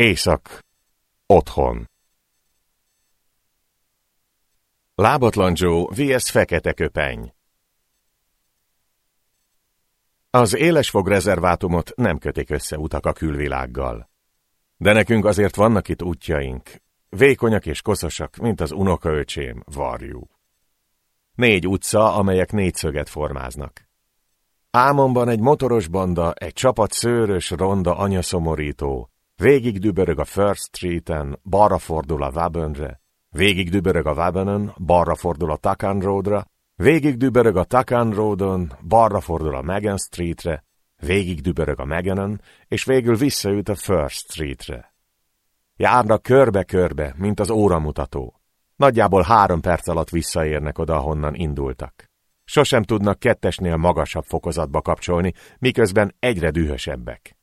Észak. Otthon. Lábatlan Joe, vs. Fekete Köpeny Az élesfog rezervátumot nem kötik össze utak a külvilággal. De nekünk azért vannak itt útjaink, vékonyak és koszosak, mint az unokaöcsém, varjú. Négy utca, amelyek négyszöget formáznak. Álmomban egy motoros banda, egy csapat szőrös, ronda anyaszomorító, végig dübörög a First Street-en, balra fordul a Wabonre, végig dübörög a Wabonen, balra fordul a Takan Roadra, végig dübörög a Takan Roadon, balra fordul a Megan Streetre, végig dübörög a Meganen, és végül visszaüt a First Streetre. Járnak körbe-körbe, mint az óramutató. Nagyjából három perc alatt visszaérnek oda, ahonnan indultak. Sosem tudnak kettesnél magasabb fokozatba kapcsolni, miközben egyre dühösebbek.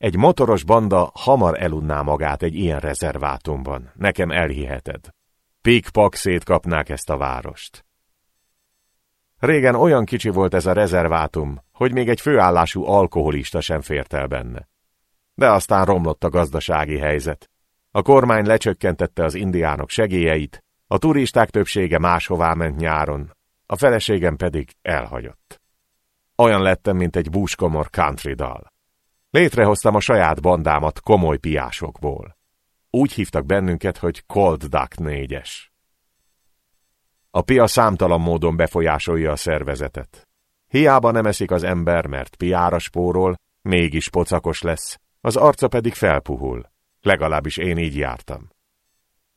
Egy motoros banda hamar elunná magát egy ilyen rezervátumban, nekem elhiheted. Pik-pak szétkapnák ezt a várost. Régen olyan kicsi volt ez a rezervátum, hogy még egy főállású alkoholista sem fért el benne. De aztán romlott a gazdasági helyzet. A kormány lecsökkentette az indiánok segélyeit, a turisták többsége máshová ment nyáron, a feleségem pedig elhagyott. Olyan lettem, mint egy búskomor country dal. Létrehoztam a saját bandámat komoly piásokból. Úgy hívtak bennünket, hogy Cold Duck négyes. A pia számtalan módon befolyásolja a szervezetet. Hiába nem eszik az ember, mert piára spórol, mégis pocakos lesz, az arca pedig felpuhul. Legalábbis én így jártam.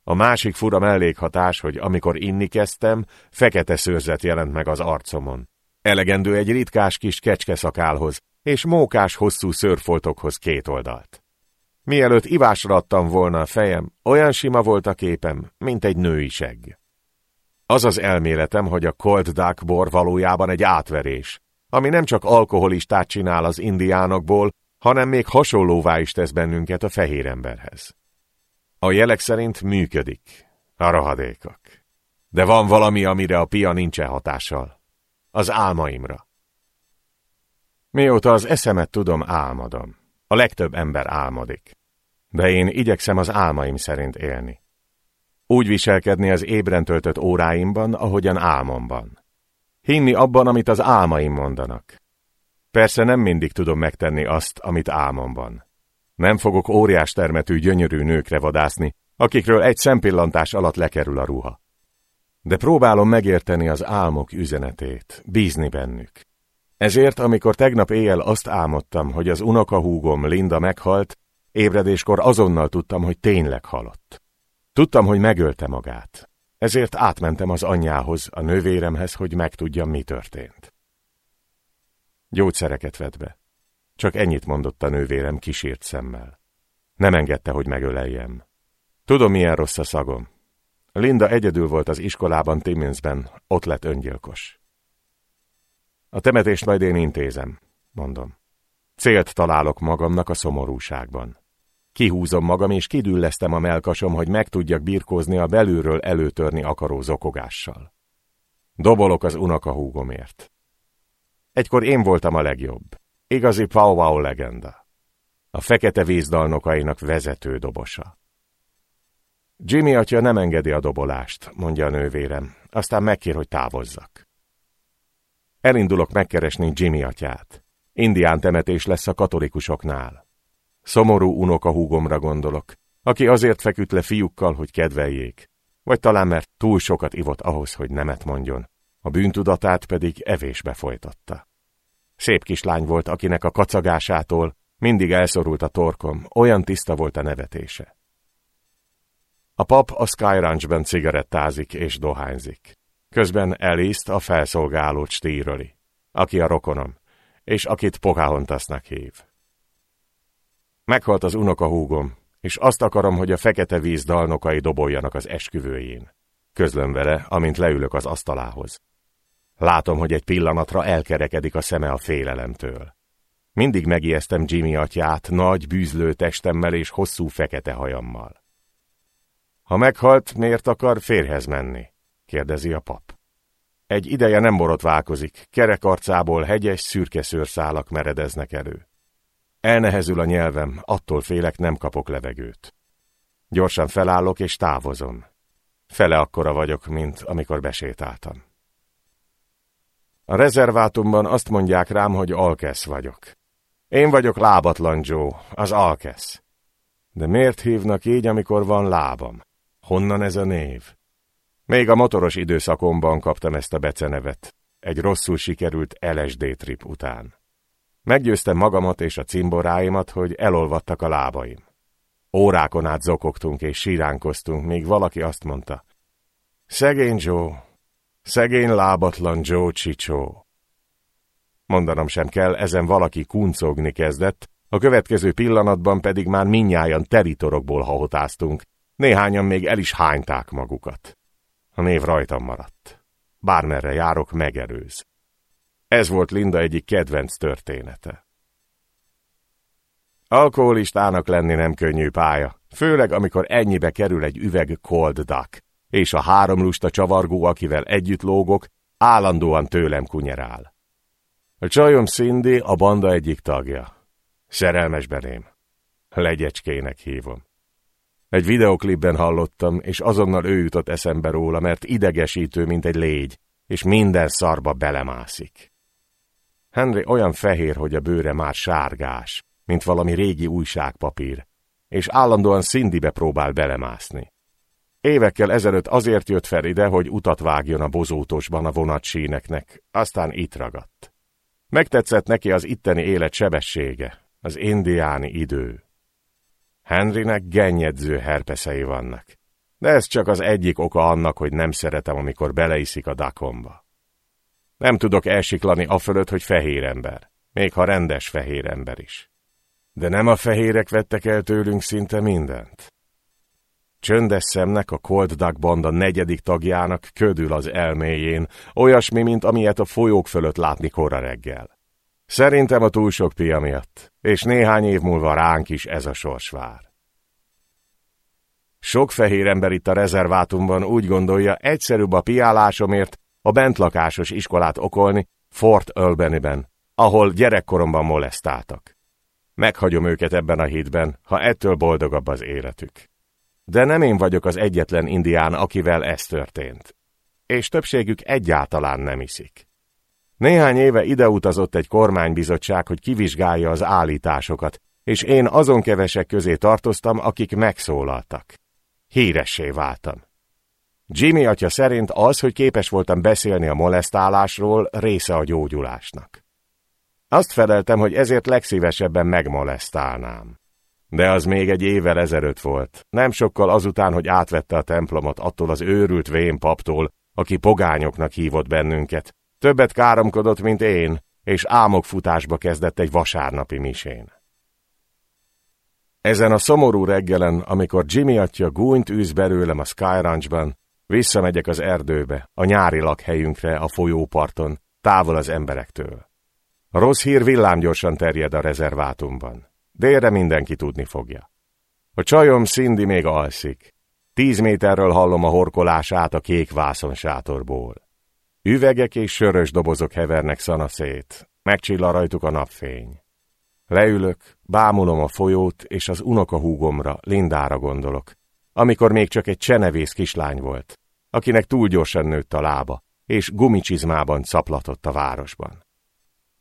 A másik fura mellékhatás, hogy amikor inni kezdtem, fekete szőrzet jelent meg az arcomon. Elegendő egy ritkás kis kecskeszakálhoz, és mókás hosszú szőrfoltokhoz két oldalt. Mielőtt ivásra adtam volna a fejem, olyan sima volt a képem, mint egy női segg. Az az elméletem, hogy a Cold Duck bor valójában egy átverés, ami nem csak alkoholistát csinál az indiánokból, hanem még hasonlóvá is tesz bennünket a fehér emberhez. A jelek szerint működik. A rohadékok. De van valami, amire a pia nincsen hatással. Az álmaimra. Mióta az eszemet tudom, álmodom. A legtöbb ember álmodik. De én igyekszem az álmaim szerint élni. Úgy viselkedni az ébren töltött óráimban, ahogyan álmomban. Hinni abban, amit az álmaim mondanak. Persze nem mindig tudom megtenni azt, amit álmomban. Nem fogok óriás termetű gyönyörű nőkre vadászni, akikről egy szempillantás alatt lekerül a ruha. De próbálom megérteni az álmok üzenetét, bízni bennük. Ezért, amikor tegnap éjjel azt álmodtam, hogy az unokahúgom Linda meghalt, ébredéskor azonnal tudtam, hogy tényleg halott. Tudtam, hogy megölte magát. Ezért átmentem az anyjához, a nővéremhez, hogy megtudjam, mi történt. Gyógyszereket vett be. Csak ennyit mondott a nővérem kísért szemmel. Nem engedte, hogy megöleljem. Tudom, milyen rossz a szagom. Linda egyedül volt az iskolában Timmonsben, ott lett öngyilkos. A temetést majd én intézem, mondom. Célt találok magamnak a szomorúságban. Kihúzom magam, és kidüllesztem a melkasom, hogy meg tudjak birkózni a belülről előtörni akaró zokogással. Dobolok az unokahúgomért. Egykor én voltam a legjobb. Igazi Pau legenda. A fekete vízdalnokainak vezető dobosa. Jimmy atya nem engedi a dobolást, mondja a nővérem, aztán megkér, hogy távozzak. Elindulok megkeresni Jimmy atyát. Indián temetés lesz a katolikusoknál. Szomorú unoka húgomra gondolok, aki azért feküdt le fiúkkal, hogy kedveljék. Vagy talán mert túl sokat ivott ahhoz, hogy nemet mondjon, a bűntudatát pedig evésbe folytatta. Szép kislány volt, akinek a kacagásától mindig elszorult a torkom, olyan tiszta volt a nevetése. A pap a Sky Ranchben cigarettázik és dohányzik. Közben Eliszt a felszolgálót stíröli, aki a rokonom, és akit Pocahontasnak hív. Meghalt az unokahúgom, és azt akarom, hogy a fekete víz dalnokai doboljanak az esküvőjén. Közlöm vele, amint leülök az asztalához. Látom, hogy egy pillanatra elkerekedik a szeme a félelemtől. Mindig megijesztem Jimmy atyát nagy, bűzlő testemmel és hosszú fekete hajammal. Ha meghalt, miért akar férhez menni? Kérdezi a pap. Egy ideje nem borotválkozik, kerek arcából hegyes, szürke szőrszálak meredeznek elő. Elnehezül a nyelvem, attól félek, nem kapok levegőt. Gyorsan felállok és távozom. Fele akkora vagyok, mint amikor besétáltam. A rezervátumban azt mondják rám, hogy Alkesz vagyok. Én vagyok lábatlan Joe, az Alkesz. De miért hívnak így, amikor van lábam? Honnan ez a név? Még a motoros időszakomban kaptam ezt a becenevet, egy rosszul sikerült LSD trip után. Meggyőztem magamat és a cimboráimat, hogy elolvadtak a lábaim. Órákon át zokogtunk és síránkoztunk, míg valaki azt mondta. Szegény Joe, szegény lábatlan Joe Csicsó. Mondanom sem kell, ezen valaki kuncogni kezdett, a következő pillanatban pedig már minnyájan teritorokból hahotáztunk, néhányan még el is hányták magukat. A név rajtam maradt. Bármerre járok, megerőz. Ez volt Linda egyik kedvenc története. Alkoholistának lenni nem könnyű pálya, főleg amikor ennyibe kerül egy üveg cold duck, és a három lusta csavargó, akivel együtt lógok, állandóan tőlem kunyerál. A csajom Cindy a banda egyik tagja. Szerelmes belém. Legyecskének hívom. Egy videoklipben hallottam, és azonnal ő jutott eszembe róla, mert idegesítő, mint egy légy, és minden szarba belemászik. Henry olyan fehér, hogy a bőre már sárgás, mint valami régi újságpapír, és állandóan Cindybe próbál belemászni. Évekkel ezelőtt azért jött fel ide, hogy utat vágjon a bozótosban a vonatsíneknek, aztán itt ragadt. Megtetszett neki az itteni élet sebessége, az indiáni idő. Henrynek gennyedző herpeszei vannak, de ez csak az egyik oka annak, hogy nem szeretem, amikor beleiszik a dakomba. Nem tudok elsiklani afölött, hogy fehér ember, még ha rendes fehér ember is. De nem a fehérek vettek el tőlünk szinte mindent. Csöndes szemnek a Cold Duck banda negyedik tagjának ködül az elméjén, olyasmi, mint amilyet a folyók fölött látni kora reggel. Szerintem a túl sok pia miatt, és néhány év múlva ránk is ez a sors vár. Sok fehér ember itt a rezervátumban úgy gondolja, egyszerűbb a piálásomért a bentlakásos iskolát okolni Fort Albany-ben, ahol gyerekkoromban molesztáltak. Meghagyom őket ebben a hídben, ha ettől boldogabb az életük. De nem én vagyok az egyetlen indián, akivel ez történt. És többségük egyáltalán nem iszik. Néhány éve ideutazott egy kormánybizottság, hogy kivizsgálja az állításokat, és én azon kevesek közé tartoztam, akik megszólaltak. Híressé váltam. Jimmy atya szerint az, hogy képes voltam beszélni a molesztálásról, része a gyógyulásnak. Azt feleltem, hogy ezért legszívesebben megmolesztálnám. De az még egy évvel ezelőtt volt, nem sokkal azután, hogy átvette a templomot attól az őrült vén paptól, aki pogányoknak hívott bennünket. Többet káromkodott, mint én, és álmokfutásba kezdett egy vasárnapi misén. Ezen a szomorú reggelen, amikor Jimmy atya gúnyt űz belőlem a Sky Ranchban, visszamegyek az erdőbe, a nyári lakhelyünkre, a folyóparton, távol az emberektől. A rossz hír villámgyorsan terjed a rezervátumban. Délre mindenki tudni fogja. A csajom Cindy még alszik. Tíz méterről hallom a horkolását a kék vászon sátorból. Üvegek és sörös dobozok hevernek szanaszét. Megcsilla rajtuk a napfény. Leülök, bámulom a folyót, és az unokahúgomra, Lindára gondolok, amikor még csak egy csenevész kislány volt, akinek túl gyorsan nőtt a lába, és gumicsizmában caplatott a városban.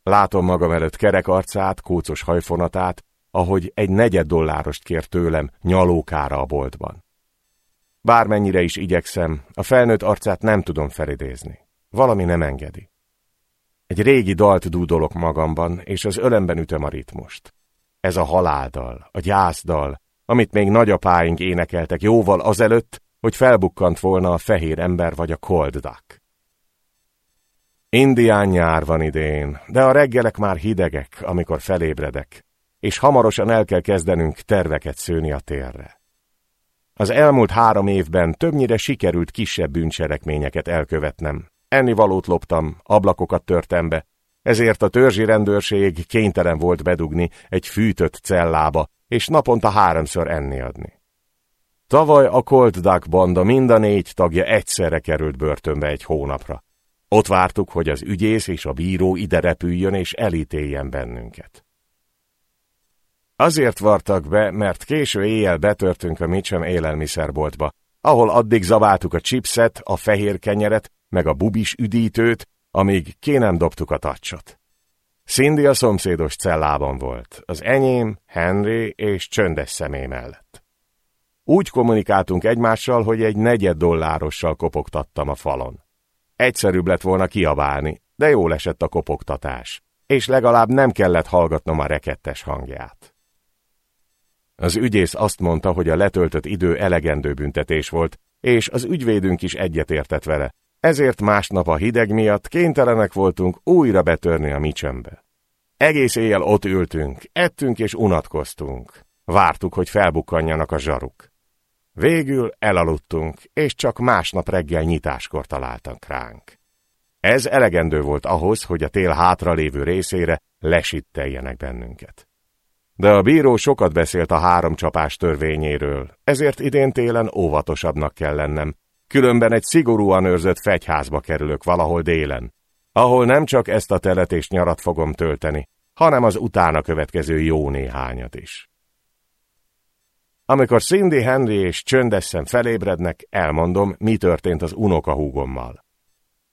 Látom magam előtt kerek arcát, kócos hajfonatát, ahogy egy negyed dollárost kér tőlem nyalókára a boltban. Bármennyire is igyekszem, a felnőtt arcát nem tudom felidézni. Valami nem engedi. Egy régi dalt dúdolok magamban, és az ölemben ütöm a ritmust. Ez a haláldal, a gyászdal, amit még nagyapáink énekeltek jóval azelőtt, hogy felbukkant volna a fehér ember vagy a cold duck. Indián nyár van idén, de a reggelek már hidegek, amikor felébredek, és hamarosan el kell kezdenünk terveket szőni a térre. Az elmúlt három évben többnyire sikerült kisebb bűncselekményeket elkövetnem. Ennivalót loptam, ablakokat törtem be, ezért a törzsi rendőrség kénytelen volt bedugni egy fűtött cellába, és naponta háromszor enni adni. Tavaly a Colt Duck banda mind a négy tagja egyszerre került börtönbe egy hónapra. Ott vártuk, hogy az ügyész és a bíró ide repüljön és elítéljen bennünket. Azért vartak be, mert késő éjjel betörtünk a Mitchum élelmiszerboltba, ahol addig zabáltuk a chipset, a fehér kenyeret, meg a bubis üdítőt, amíg ki nem dobtuk a tacsot. Cindy a szomszédos cellában volt, az enyém, Henry és csöndes személy mellett. Úgy kommunikáltunk egymással, hogy egy negyed dollárossal kopogtattam a falon. Egyszerűbb lett volna kiabálni, de jól esett a kopogtatás, és legalább nem kellett hallgatnom a rekettes hangját. Az ügyész azt mondta, hogy a letöltött idő elegendő büntetés volt, és az ügyvédünk is egyetértett vele, ezért másnap a hideg miatt kénytelenek voltunk újra betörni a micsembe. Egész éjjel ott ültünk, ettünk és unatkoztunk. Vártuk, hogy felbukkanjanak a zsaruk. Végül elaludtunk, és csak másnap reggel nyitáskor találtak ránk. Ez elegendő volt ahhoz, hogy a tél hátralévő részére lesitteljenek bennünket. De a bíró sokat beszélt a három csapás törvényéről, ezért idén télen óvatosabbnak kell lennem, különben egy szigorúan őrzött fegyházba kerülök valahol délen, ahol nem csak ezt a telet és nyarat fogom tölteni, hanem az utána következő jó néhányat is. Amikor Cindy, Henry és csöndesen felébrednek, elmondom, mi történt az unokahúgommal.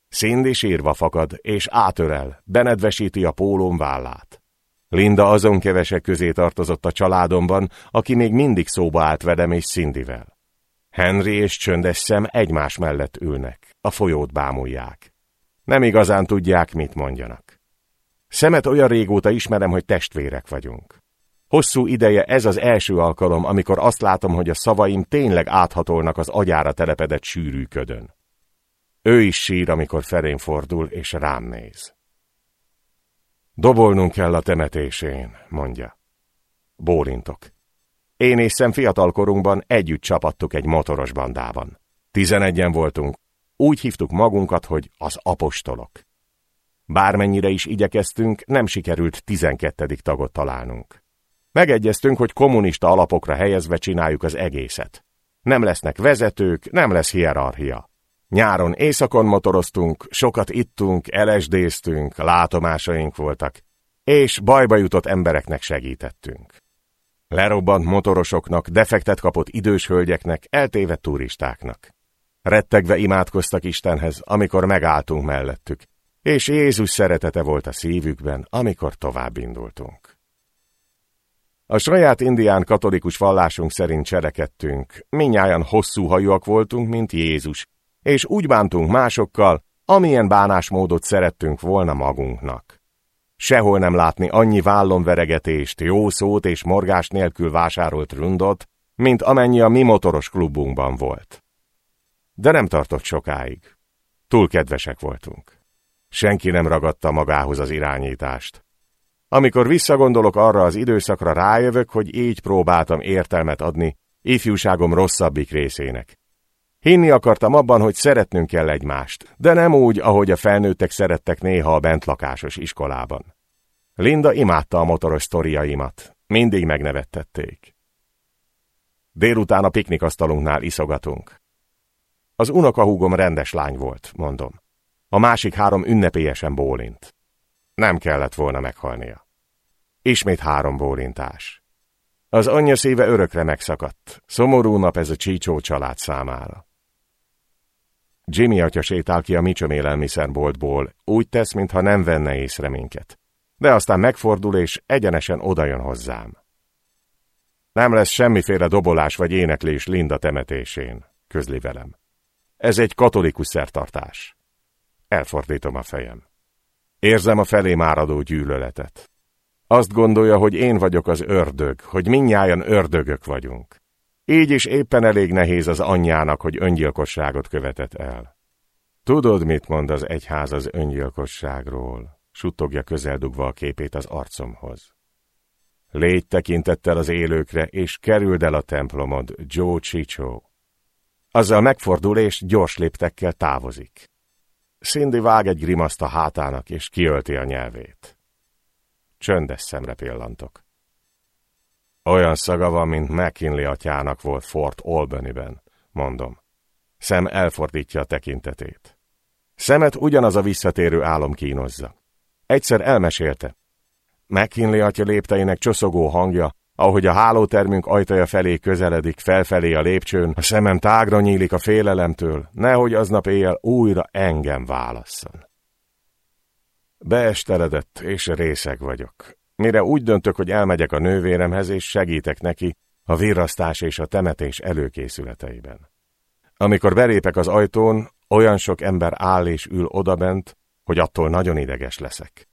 Cindy sírva fakad, és átörel, benedvesíti a pólóm vállát. Linda azon kevesek közé tartozott a családomban, aki még mindig szóba állt velem és Cindyvel. Henry és csöndes szem egymás mellett ülnek, a folyót bámulják. Nem igazán tudják, mit mondjanak. Szemet olyan régóta ismerem, hogy testvérek vagyunk. Hosszú ideje ez az első alkalom, amikor azt látom, hogy a szavaim tényleg áthatolnak az agyára telepedett sűrű ködön. Ő is sír, amikor felén fordul, és rám néz. Dobolnunk kell a temetésén, mondja. Bólintok. Én és szem fiatalkorunkban együtt csapattuk egy motoros bandában. Tizenegyen voltunk. Úgy hívtuk magunkat, hogy az apostolok. Bármennyire is igyekeztünk, nem sikerült tizenkettedik tagot találnunk. Megegyeztünk, hogy kommunista alapokra helyezve csináljuk az egészet. Nem lesznek vezetők, nem lesz hierarchia. Nyáron éjszakon motoroztunk, sokat ittunk, elesdéztünk, látomásaink voltak, és bajba jutott embereknek segítettünk. Lerobbant motorosoknak, defektet kapott idős hölgyeknek, eltévedt turistáknak. Rettegve imádkoztak Istenhez, amikor megálltunk mellettük, és Jézus szeretete volt a szívükben, amikor tovább indultunk. A saját indián katolikus vallásunk szerint cselekedtünk, minnyáján hosszú hajúak voltunk, mint Jézus, és úgy bántunk másokkal, amilyen bánásmódot szerettünk volna magunknak. Sehol nem látni annyi vállonveregetést, jó szót és morgás nélkül vásárolt rundot, mint amennyi a mi motoros klubunkban volt. De nem tartott sokáig. Túl kedvesek voltunk. Senki nem ragadta magához az irányítást. Amikor visszagondolok arra az időszakra, rájövök, hogy így próbáltam értelmet adni ifjúságom rosszabbik részének. Hinni akartam abban, hogy szeretnünk kell egymást, de nem úgy, ahogy a felnőttek szerettek néha a bentlakásos iskolában. Linda imádta a motoros sztoriaimat, mindig megnevettették. Délután a piknikasztalunknál iszogatunk. Az unokahúgom rendes lány volt, mondom. A másik három ünnepélyesen bólint. Nem kellett volna meghalnia. Ismét három bólintás. Az anyja szíve örökre megszakadt. Szomorú nap ez a csícsó család számára. Jimmy atya sétál ki a micsom élelmiszerboltból, úgy tesz, mintha nem venne észre minket. De aztán megfordul és egyenesen odajön hozzám. Nem lesz semmiféle dobolás vagy éneklés Linda temetésén, közli velem. Ez egy katolikus szertartás. Elfordítom a fejem. Érzem a felé máradó gyűlöletet. Azt gondolja, hogy én vagyok az ördög, hogy minnyáján ördögök vagyunk. Így is éppen elég nehéz az anyjának, hogy öngyilkosságot követett el. Tudod, mit mond az egyház az öngyilkosságról? Suttogja közeldugva a képét az arcomhoz. Légy tekintettel az élőkre, és kerüld el a templomod, Joe Chicho. Azzal megfordul, és gyors léptekkel távozik. Cindy vág egy grimaszt a hátának, és kiölti a nyelvét. Csöndes szemre pillantok. Olyan szaga van, mint McKinley atyának volt Fort Albany-ben, mondom. Szem elfordítja a tekintetét. Szemet ugyanaz a visszatérő álom kínozza. Egyszer elmesélte. McKinley atya lépteinek csoszogó hangja Ahogy a hálótermünk ajtaja felé közeledik, felfelé a lépcsőn, a szemem tágra nyílik a félelemtől, nehogy aznap éjjel újra engem válasszon. Beesteledett és részeg vagyok. Mire úgy döntök, hogy elmegyek a nővéremhez és segítek neki a virrasztás és a temetés előkészületeiben. Amikor belépek az ajtón, olyan sok ember áll és ül odabent, hogy attól nagyon ideges leszek.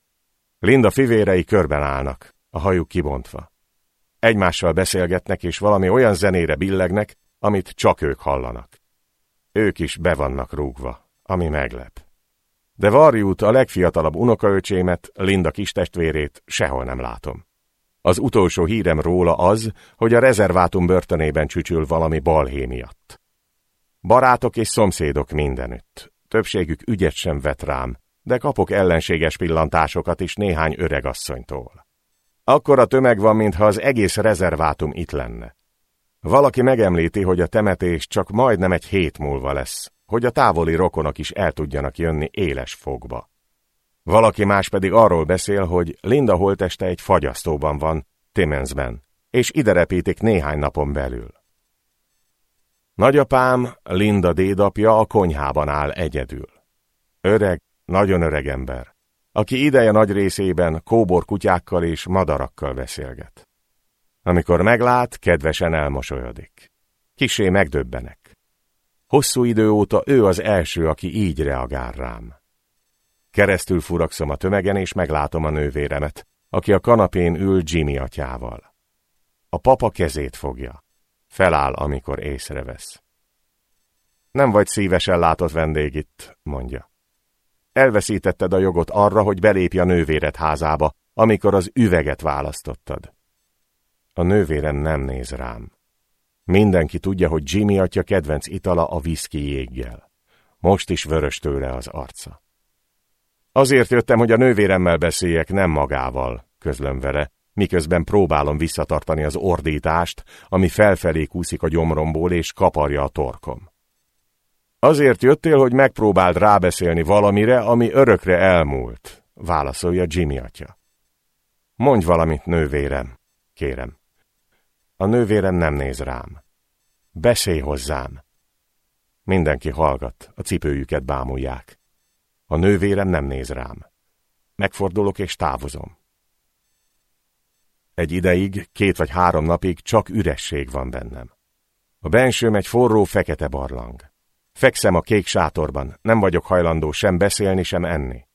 Linda fivérei körben állnak, a hajuk kibontva. Egymással beszélgetnek, és valami olyan zenére billegnek, amit csak ők hallanak. Ők is be vannak rúgva, ami meglep. De Varjút, a legfiatalabb unokaöcsémet, Linda kistestvérét sehol nem látom. Az utolsó hírem róla az, hogy a rezervátum börtönében csücsül valami balhé miatt. Barátok és szomszédok mindenütt. Többségük ügyet sem vet rám, de kapok ellenséges pillantásokat is néhány öregasszonytól. A tömeg van, mintha az egész rezervátum itt lenne. Valaki megemlíti, hogy a temetés csak majdnem egy hét múlva lesz, hogy a távoli rokonok is el tudjanak jönni éles fogba. Valaki más pedig arról beszél, hogy Linda holteste egy fagyasztóban van, Timmensben, és ide repítik néhány napon belül. Nagyapám, Linda dédapja a konyhában áll egyedül. Öreg, nagyon öreg ember, aki ideje nagy részében kóbor kutyákkal és madarakkal beszélget. Amikor meglát, kedvesen elmosolyodik. Kisé megdöbbenek. Hosszú idő óta ő az első, aki így reagál rám. Keresztül furakszom a tömegen, és meglátom a nővéremet, aki a kanapén ül Jimmy atyával. A papa kezét fogja. Feláll, amikor észrevesz. Nem vagy szívesen látott vendég itt, mondja. Elveszítetted a jogot arra, hogy belépj a nővéred házába, amikor az üveget választottad. A nővérem nem néz rám. Mindenki tudja, hogy Jimmy atya kedvenc itala a viszki jéggel. Most is vörös tőle az arca. Azért jöttem, hogy a nővéremmel beszéljek, nem magával, közlöm vele, miközben próbálom visszatartani az ordítást, ami felfelé kúszik a gyomromból és kaparja a torkom. Azért jöttél, hogy megpróbáld rábeszélni valamire, ami örökre elmúlt, válaszolja Jimmy atya. Mondj valamit, nővérem, kérem. A nővérem nem néz rám. Beszélj hozzám. Mindenki hallgat, a cipőjüket bámulják. A nővérem nem néz rám. Megfordulok és távozom. Egy ideig, két vagy három napig csak üresség van bennem. A bensőm egy forró, fekete barlang. Fekszem a kék sátorban, nem vagyok hajlandó sem beszélni, sem enni.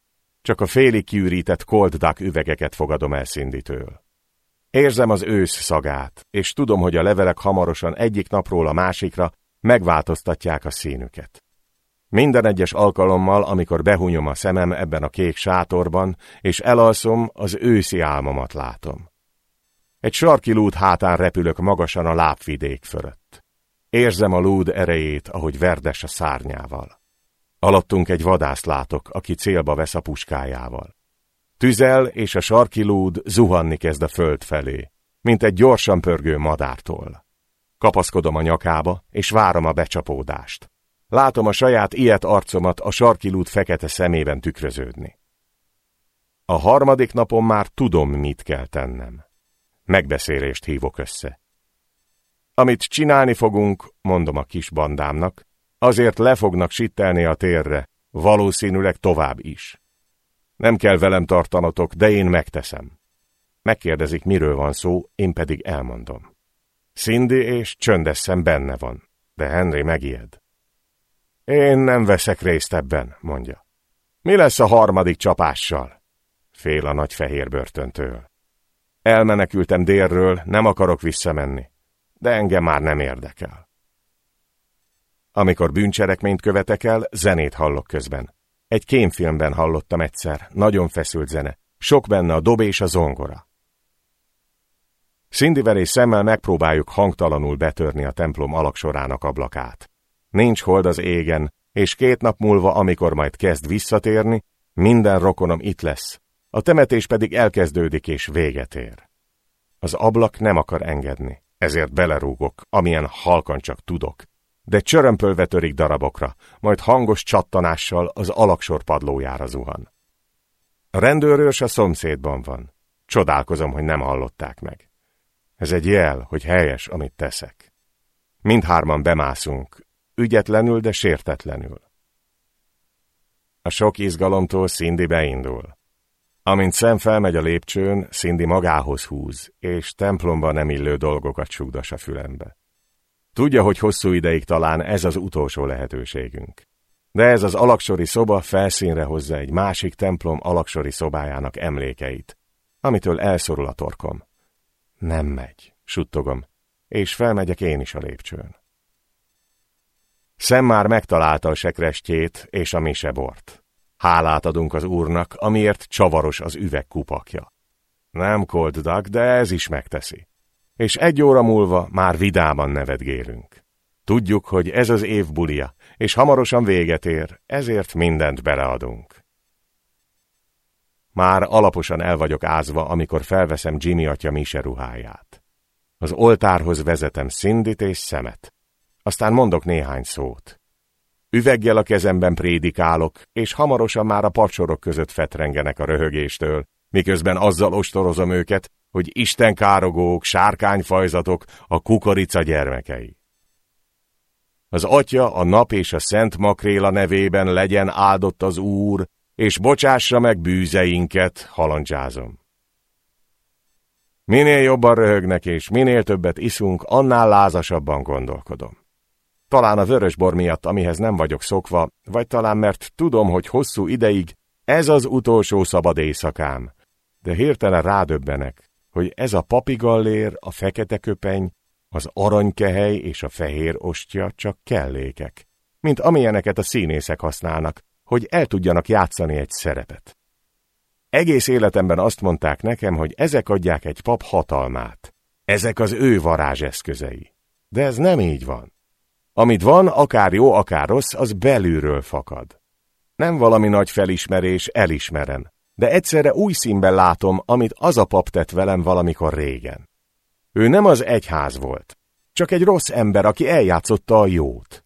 Csak a félig kiürített cold duck üvegeket fogadom el szindítől. Érzem az ősz szagát, és tudom, hogy a levelek hamarosan egyik napról a másikra megváltoztatják a színüket. Minden egyes alkalommal, amikor behúnyom a szemem ebben a kék sátorban, és elalszom, az őszi álmomat látom. Egy sarki lúd hátán repülök magasan a lábvidék fölött. Érzem a lúd erejét, ahogy verdes a szárnyával. Alattunk egy vadászt látok, aki célba vesz a puskájával. Tüzel, és a sarki lúd zuhanni kezd a föld felé, mint egy gyorsan pörgő madártól. Kapaszkodom a nyakába, és várom a becsapódást. Látom a saját ilyet arcomat a sarki lúd fekete szemében tükröződni. A harmadik napon már tudom, mit kell tennem. Megbeszélést hívok össze. Amit csinálni fogunk, mondom a kis bandámnak, azért le fognak sittelni a térre, valószínűleg tovább is. Nem kell velem tartanatok, de én megteszem. Megkérdezik, miről van szó, én pedig elmondom. Cindy és csöndeszem benne van, de Henry megijed. Én nem veszek részt ebben, mondja. Mi lesz a harmadik csapással? Fél a nagy fehér börtöntől. Elmenekültem délről, nem akarok visszamenni, de engem már nem érdekel. Amikor bűncselekményt követek el, zenét hallok közben. Egy kémfilmben hallottam egyszer, nagyon feszült zene, sok benne a dob és a zongora. Szindivel és szemmel megpróbáljuk hangtalanul betörni a templom alaksorának ablakát. Nincs hold az égen, és két nap múlva, amikor majd kezd visszatérni, minden rokonom itt lesz, a temetés pedig elkezdődik és véget ér. Az ablak nem akar engedni, ezért belerúgok, amilyen halkan csak tudok, de csörömpölve törik darabokra, majd hangos csattanással az alaksor padlójára zuhan. A rendőrős a szomszédban van. Csodálkozom, hogy nem hallották meg. Ez egy jel, hogy helyes, amit teszek. Mindhárman bemászunk, ügyetlenül, de sértetlenül. A sok izgalomtól Cindy beindul. Amint szem felmegy a lépcsőn, Cindy magához húz, és templomba nem illő dolgokat sugdas a fülembe. Tudja, hogy hosszú ideig talán ez az utolsó lehetőségünk. De ez az alaksori szoba felszínre hozza egy másik templom alaksori szobájának emlékeit, amitől elszorul a torkom. Nem megy, suttogom, és felmegyek én is a lépcsőn. Szem már megtalálta a sekrestjét és a misebort. Hálát adunk az úrnak, amiért csavaros az üveg kupakja. Nem cold duck, de ez is megteszi. És egy óra múlva már vidáman nevetgélünk. Tudjuk, hogy ez az év bulia, és hamarosan véget ér, ezért mindent beleadunk. Már alaposan el vagyok ázva, amikor felveszem Jimmy atya Mise ruháját. Az oltárhoz vezetem Szindit és szemet. Aztán mondok néhány szót. Üveggel a kezemben prédikálok, és hamarosan már a pacsorok között fetrengenek a röhögéstől, miközben azzal ostorozom őket, hogy istenkárogók, sárkányfajzatok, a kukorica gyermekei. Az atya, a nap és a szent makréla nevében legyen áldott az Úr, és bocsássa meg bűzeinket, halandzsázom. Minél jobban röhögnek és minél többet iszunk, annál lázasabban gondolkodom. Talán a vörösbor miatt, amihez nem vagyok szokva, vagy talán mert tudom, hogy hosszú ideig ez az utolsó szabad éjszakám, de hirtelen rádöbbenek, hogy ez a papigallér, a fekete köpeny, az aranykehely és a fehér ostya csak kellékek, mint amilyeneket a színészek használnak, hogy el tudjanak játszani egy szerepet. Egész életemben azt mondták nekem, hogy ezek adják egy pap hatalmát. Ezek az ő varázseszközei. De ez nem így van. Amit van, akár jó, akár rossz, az belülről fakad. Nem valami nagy felismerés, elismerem, de egyszerre új színben látom, amit az a pap tett velem valamikor régen. Ő nem az egyház volt, csak egy rossz ember, aki eljátszotta a jót.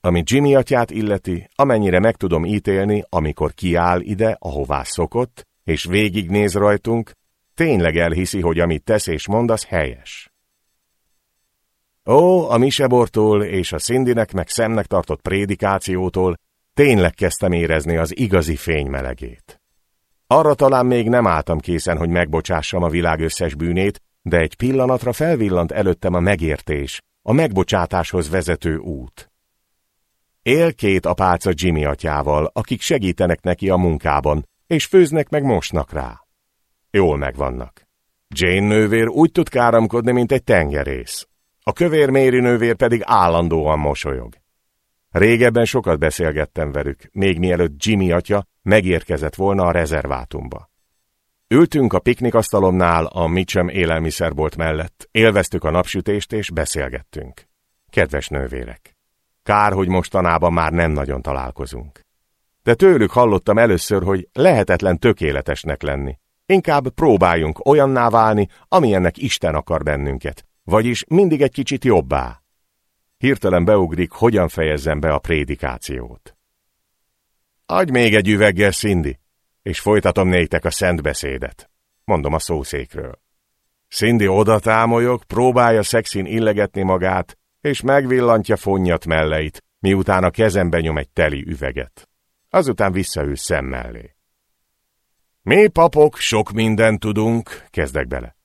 Ami Jimmy atyát illeti, amennyire meg tudom ítélni, amikor kiáll ide, ahová szokott, és végignéz rajtunk, tényleg elhiszi, hogy amit tesz és mond, az helyes. Ó, a Misebortól és a Szindinek meg szemnek tartott prédikációtól tényleg kezdtem érezni az igazi fénymelegét. Arra talán még nem álltam készen, hogy megbocsássam a világ összes bűnét, de egy pillanatra felvillant előttem a megértés, a megbocsátáshoz vezető út. Él két apáca Jimmy atyával, akik segítenek neki a munkában, és főznek meg mosnak rá. Jól megvannak. Jane nővér úgy tud káramkodni, mint egy tengerész. A kövér Méri nővér pedig állandóan mosolyog. Régebben sokat beszélgettem velük, még mielőtt Jimmy atya megérkezett volna a rezervátumba. Ültünk a piknikasztalomnál a Mitcham élelmiszerbolt mellett, élveztük a napsütést és beszélgettünk. Kedves nővérek! Kár, hogy mostanában már nem nagyon találkozunk. De tőlük hallottam először, hogy lehetetlen tökéletesnek lenni. Inkább próbáljunk olyanná válni, amilyennek Isten akar bennünket, vagyis mindig egy kicsit jobbá. Hirtelen beugrik, hogyan fejezzem be a prédikációt. Adj még egy üveggel, Cindy, és folytatom néktek a szent beszédet. Mondom a szószékről. Cindy oda támolyog, próbálja szexin illegetni magát, és megvillantja fonnyat melleit, miután a kezembe nyom egy teli üveget. Azután visszaül szem mellé. Mi papok sok mindent tudunk, kezdek bele.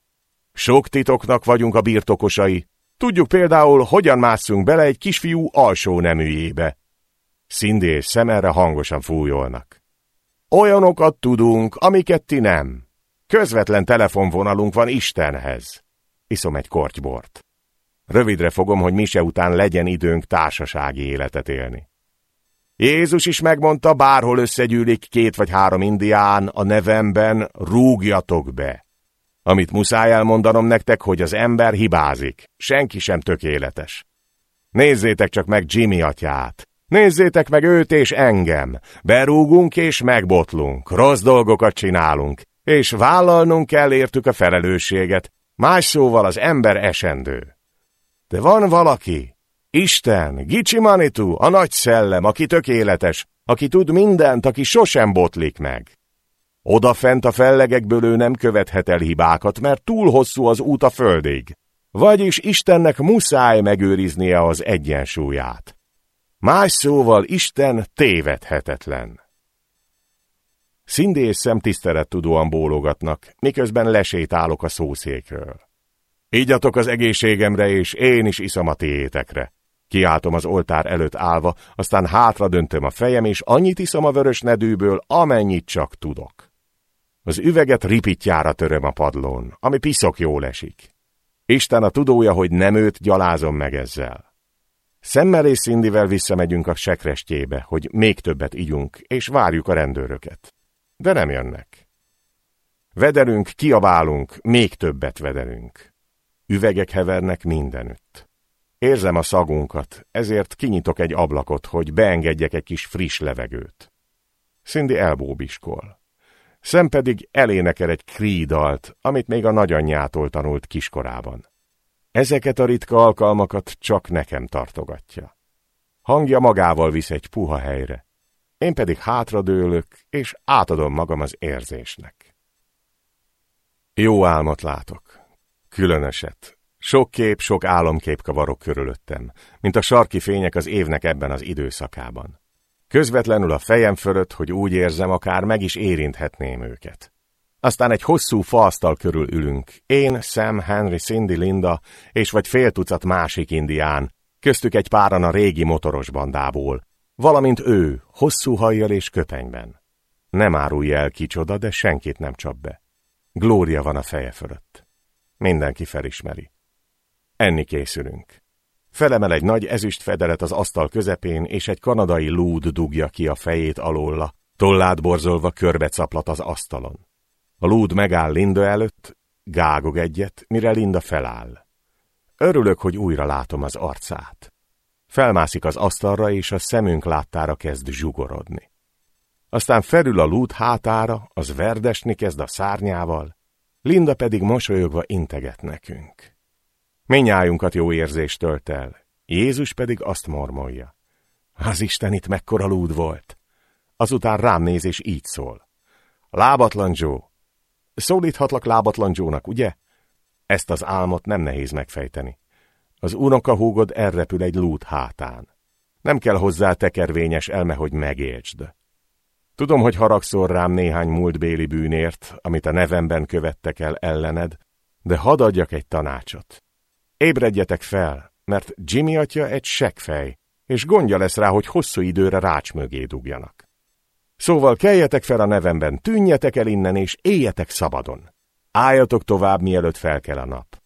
Sok titoknak vagyunk a birtokosai. Tudjuk például, hogyan másszunk bele egy kisfiú alsó neműjébe. Szindi és szemerre hangosan fújolnak. Olyanokat tudunk, amiket ti nem. Közvetlen telefonvonalunk van Istenhez. Iszom egy kortybort. Rövidre fogom, hogy mise után legyen időnk társasági életet élni. Jézus is megmondta, bárhol összegyűlik két vagy három indián a nevemben, rúgjatok be. Amit muszáj elmondanom nektek, hogy az ember hibázik, senki sem tökéletes. Nézzétek csak meg Jimmy atyát, nézzétek meg őt és engem, berúgunk és megbotlunk, rossz dolgokat csinálunk, és vállalnunk kell értük a felelősséget, más szóval az ember esendő. De van valaki, Isten, Gicsi Manitu, a nagy szellem, aki tökéletes, aki tud mindent, aki sosem botlik meg. Odafent a fellegekből ő nem követhet el hibákat, mert túl hosszú az út a földig. Vagyis Istennek muszáj megőriznie az egyensúlyát. Más szóval Isten tévedhetetlen. Szindi és szem tisztelettudóan bólogatnak, miközben lesétálok a szószékről. Ígyatok az egészségemre, és én is iszom a tiétekre. Kiáltom az oltár előtt állva, aztán hátra döntöm a fejem, és annyit iszom a vörös nedűből, amennyit csak tudok. Az üveget ripitjára töröm a padlón, ami piszok jól esik. Isten a tudója, hogy nem őt gyalázom meg ezzel. Szemmel és Szindivel visszamegyünk a sekrestjébe, hogy még többet igyunk, és várjuk a rendőröket. De nem jönnek. Vederünk, kiabálunk, még többet vederünk. Üvegek hevernek mindenütt. Érzem a szagunkat, ezért kinyitok egy ablakot, hogy beengedjek egy kis friss levegőt. Cindy elbóbiskol. Szem pedig elénekel egy krídalt, amit még a nagyanyjától tanult kiskorában. Ezeket a ritka alkalmakat csak nekem tartogatja. Hangja magával visz egy puha helyre, én pedig hátradőlök, és átadom magam az érzésnek. Jó álmot látok. Különöset. Sok kép, sok álomkép kavarok körülöttem, mint a sarki fények az évnek ebben az időszakában. Közvetlenül a fejem fölött, hogy úgy érzem, akár meg is érinthetném őket. Aztán egy hosszú faasztal körül ülünk, én, Sam, Henry, Cindy, Linda, és vagy fél tucat másik indián, köztük egy páran a régi motoros bandából, valamint ő, hosszú hajjal és köpenyben. Nem árulja el kicsoda, de senkit nem csap be. Glória van a feje fölött. Mindenki felismeri. Enni készülünk. Felemel egy nagy ezüst fedelet az asztal közepén, és egy kanadai lúd dugja ki a fejét alóla, tollát borzolva körbe caplat az asztalon. A lúd megáll Linda előtt, gágog egyet, mire Linda feláll. Örülök, hogy újra látom az arcát. Felmászik az asztalra, és a szemünk láttára kezd zsugorodni. Aztán felül a lúd hátára, az verdesni kezd a szárnyával, Linda pedig mosolyogva integet nekünk. Minnyájunkat jó érzést tölt el, Jézus pedig azt mormolja. Az Isten itt mekkora lúd volt. Azután rám néz és így szól. Lábatlan Joe. Szólíthatlak lábatlan Joe-nak, ugye? Ezt az álmot nem nehéz megfejteni. Az unokahúgod elrepül egy lúd hátán. Nem kell hozzá tekervényes elme, hogy megértsd. Tudom, hogy haragszol rám néhány múltbéli bűnért, amit a nevemben követtek el ellened, de hadd adjak egy tanácsot. Ébredjetek fel, mert Jimmy atya egy seggfej, és gondja lesz rá, hogy hosszú időre rács mögé dugjanak. Szóval keljetek fel a nevemben, tűnjetek el innen, és éljetek szabadon. Álljatok tovább, mielőtt felkel a nap.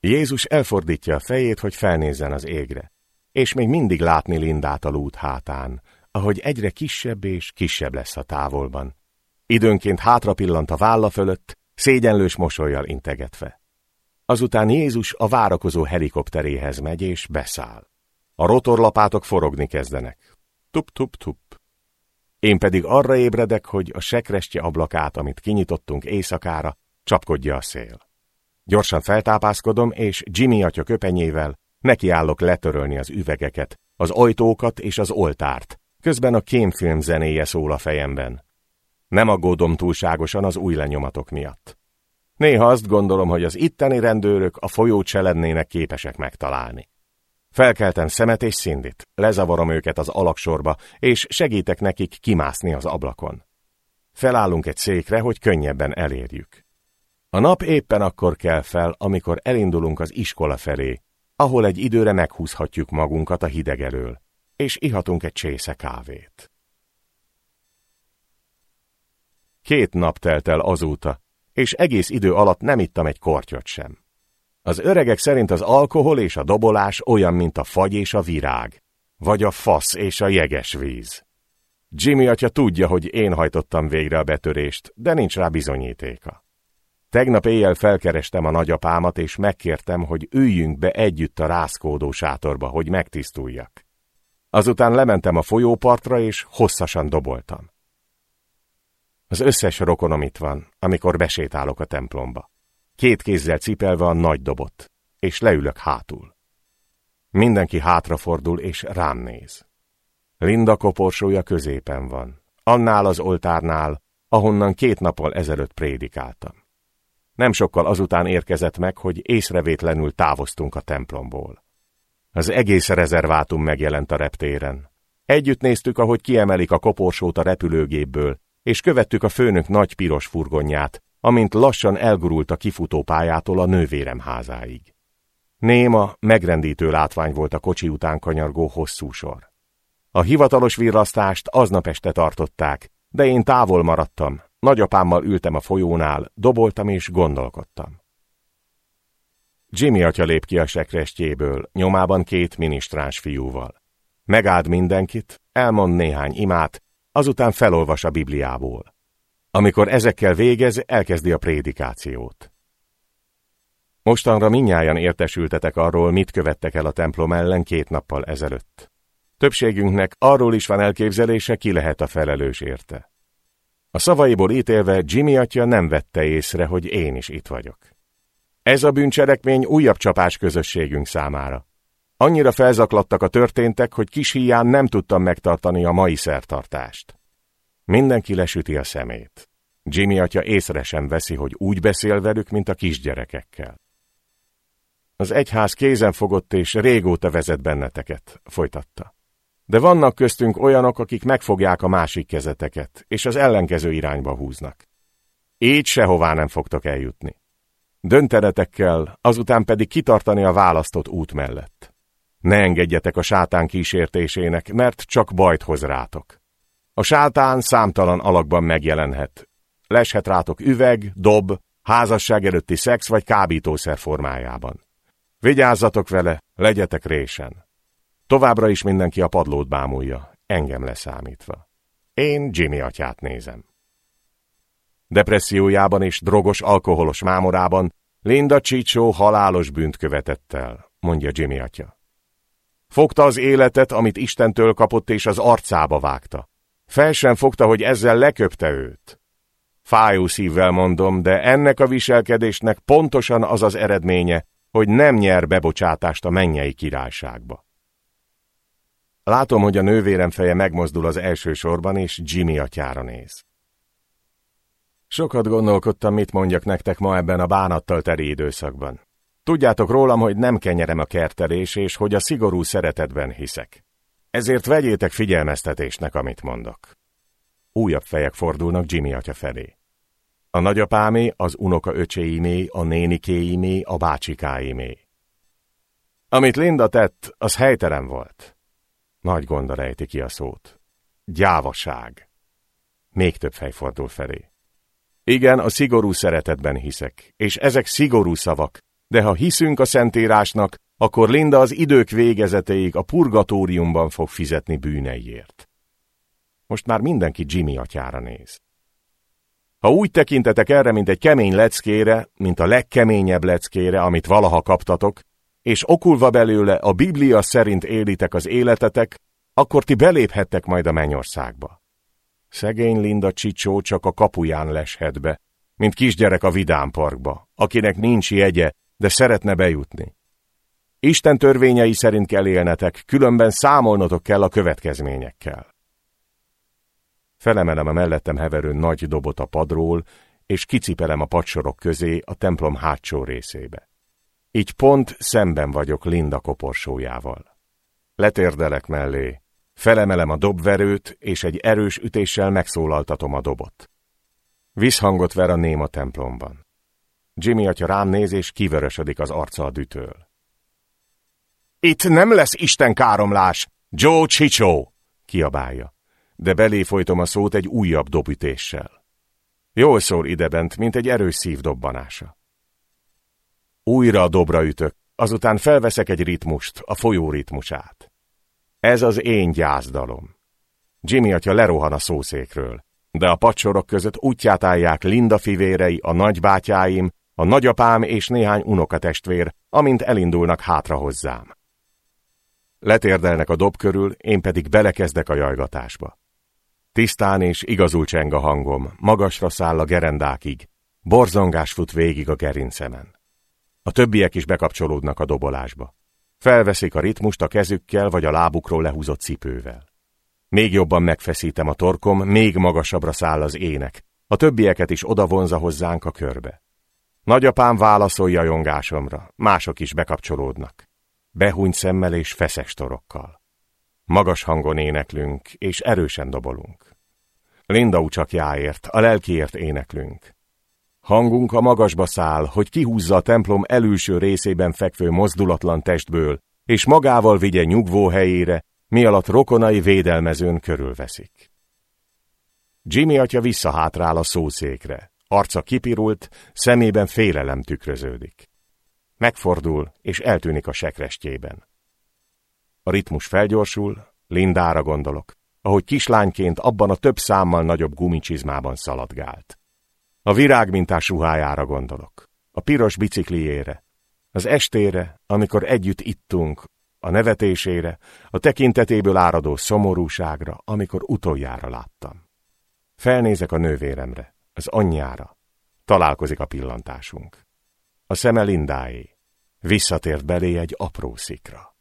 Jézus elfordítja a fejét, hogy felnézzen az égre, és még mindig látni Lindát a lút hátán, ahogy egyre kisebb és kisebb lesz a távolban. Időnként hátra pillant a válla fölött, szégyenlős mosolyjal integetve. Azután Jézus a várakozó helikopteréhez megy és beszáll. A rotorlapátok forogni kezdenek. Tup-tup-tup. Én pedig arra ébredek, hogy a sekrestje ablakát, amit kinyitottunk éjszakára, csapkodja a szél. Gyorsan feltápászkodom, és Jimmy atya köpenyével nekiállok letörölni az üvegeket, az ajtókat és az oltárt, közben a kémfilm zenéje szól a fejemben. Nem aggódom túlságosan az új lenyomatok miatt. Néha azt gondolom, hogy az itteni rendőrök a folyót se lennének képesek megtalálni. Felkeltem szemet és szindit, lezavarom őket az alaksorba, és segítek nekik kimászni az ablakon. Felállunk egy székre, hogy könnyebben elérjük. A nap éppen akkor kell fel, amikor elindulunk az iskola felé, ahol egy időre meghúzhatjuk magunkat a hideg elől, és ihatunk egy csésze kávét. Két nap telt el azóta, és egész idő alatt nem ittam egy kortyot sem. Az öregek szerint az alkohol és a dobolás olyan, mint a fagy és a virág, vagy a fasz és a jeges víz. Jimmy atya tudja, hogy én hajtottam végre a betörést, de nincs rá bizonyítéka. Tegnap éjjel felkerestem a nagyapámat, és megkértem, hogy üljünk be együtt a rászkódó sátorba, hogy megtisztuljak. Azután lementem a folyópartra, és hosszasan doboltam. Az összes rokonom itt van, amikor besétálok a templomba. Két kézzel cipelve a nagy dobot, és leülök hátul. Mindenki hátrafordul, és rám néz. Linda koporsója középen van. Annál az oltárnál, ahonnan két nappal ezelőtt prédikáltam. Nem sokkal azután érkezett meg, hogy észrevétlenül távoztunk a templomból. Az egész rezervátum megjelent a reptéren. Együtt néztük, ahogy kiemelik a koporsót a repülőgépből, és követtük a főnök nagy piros furgonját, amint lassan elgurult a kifutópályától a nővérem házáig. Néma, megrendítő látvány volt a kocsi után kanyargó hosszú sor. A hivatalos virrasztást aznap este tartották, de én távol maradtam, nagyapámmal ültem a folyónál, doboltam és gondolkodtam. Jimmy atya lép ki a sekrestjéből, nyomában két minisztráns fiúval. Megáld mindenkit, elmond néhány imát, azután felolvas a Bibliából. Amikor ezekkel végez, elkezdi a prédikációt. Mostanra minnyáján értesültetek arról, mit követtek el a templom ellen két nappal ezelőtt. Többségünknek arról is van elképzelése, ki lehet a felelős érte. A szavaiból ítélve Jimmy atya nem vette észre, hogy én is itt vagyok. Ez a bűncselekmény újabb csapás közösségünk számára. Annyira felzaklattak a történtek, hogy kis híján nem tudtam megtartani a mai szertartást. Mindenki lesüti a szemét. Jimmy atya észre sem veszi, hogy úgy beszél velük, mint a kisgyerekekkel. Az egyház kézen fogott és régóta vezet benneteket, folytatta. De vannak köztünk olyanok, akik megfogják a másik kezeteket, és az ellenkező irányba húznak. Így sehová nem fogtok eljutni. Döntenetek kell, azután pedig kitartani a választott út mellett. Ne engedjetek a sátán kísértésének, mert csak bajt hoz rátok. A sátán számtalan alakban megjelenhet. Leshet rátok üveg, dob, házasság előtti szex vagy kábítószer formájában. Vigyázzatok vele, legyetek résen. Továbbra is mindenki a padlót bámulja, engem leszámítva. Én Jimmy atyát nézem. Depressziójában és drogos alkoholos mámorában Linda Csicsó halálos bűnt követett el, mondja Jimmy atya. Fogta az életet, amit Istentől kapott, és az arcába vágta. Fel sem fogta, hogy ezzel leköpte őt. Fájó szívvel mondom, de ennek a viselkedésnek pontosan az az eredménye, hogy nem nyer bebocsátást a mennyei királyságba. Látom, hogy a nővérem feje megmozdul az első sorban, és Jimmy atyára néz. Sokat gondolkodtam, mit mondjak nektek ma ebben a bánattal teri időszakban. Tudjátok rólam, hogy nem kenyerem a kertelés, és hogy a szigorú szeretetben hiszek. Ezért vegyétek figyelmeztetésnek, amit mondok. Újabb fejek fordulnak Jimmy atya felé. A nagyapámé, az unoka öcséimé, a nénikéimé, a bácsikáimé. Amit Linda tett, az helytelen volt. Nagy gonda rejti ki a szót. Gyávaság. Még több fej fordul felé. Igen, a szigorú szeretetben hiszek, és ezek szigorú szavak, de ha hiszünk a szentírásnak, akkor Linda az idők végezetéig a purgatóriumban fog fizetni bűneiért. Most már mindenki Jimmy atyára néz. Ha úgy tekintetek erre, mint egy kemény leckére, mint a legkeményebb leckére, amit valaha kaptatok, és okulva belőle a Biblia szerint élitek az életetek, akkor ti beléphettek majd a mennyországba. Szegény Linda Csicsó csak a kapuján leshet be, mint kisgyerek a vidámparkba, akinek nincs jegye, de szeretne bejutni. Isten törvényei szerint kell élnetek, különben számolnotok kell a következményekkel. Felemelem a mellettem heverő nagy dobot a padról, és kicipelem a padsorok közé a templom hátsó részébe. Így pont szemben vagyok Linda koporsójával. Letérdelek mellé, felemelem a dobverőt, és egy erős ütéssel megszólaltatom a dobot. Visszhangot ver a néma templomban. Jimmy atya rám néz, és kivörösödik az arca a dütől. Itt nem lesz Isten káromlás, Joe Chicho! kiabálja, de belé folytom a szót egy újabb dobütéssel. Jól szól idebent, mint egy erős szív dobbanása. Újra a dobra ütök, azután felveszek egy ritmust, a folyó ritmusát. Ez az én gyászdalom. Jimmy atya lerohan a szószékről, de a pacsorok között útját állják Linda fivérei, a nagybátyáim, a nagyapám és néhány unokatestvér, amint elindulnak hátra hozzám. Letérdelnek a dob körül, én pedig belekezdek a jajgatásba. Tisztán és igazul cseng a hangom, magasra száll a gerendákig, borzongás fut végig a gerincemen. A többiek is bekapcsolódnak a dobolásba. Felveszik a ritmust a kezükkel vagy a lábukról lehúzott cipővel. Még jobban megfeszítem a torkom, még magasabbra száll az ének, A többieket is oda vonza hozzánk a körbe. Nagyapám válaszol jajongásomra, mások is bekapcsolódnak. Behúnyt szemmel és feszes torokkal. Magas hangon éneklünk, és erősen dobolunk. Linda jáért, a lelkiért éneklünk. Hangunk a magasba száll, hogy kihúzza a templom előső részében fekvő mozdulatlan testből, és magával vigye nyugvó helyére, mi alatt rokonai védelmezőn körülveszik. Jimmy atya visszahátrál a szószékre. Arca kipirult, szemében félelem tükröződik. Megfordul, és eltűnik a sekrestjében. A ritmus felgyorsul, Lindára gondolok, ahogy kislányként abban a több számmal nagyobb gumicsizmában szaladgált. A virágmintás ruhájára gondolok, a piros bicikliére, az estére, amikor együtt ittunk, a nevetésére, a tekintetéből áradó szomorúságra, amikor utoljára láttam. Felnézek a nővéremre, az anyjára. Találkozik a pillantásunk. A szeme Lindáé. Visszatért belé egy apró szikra.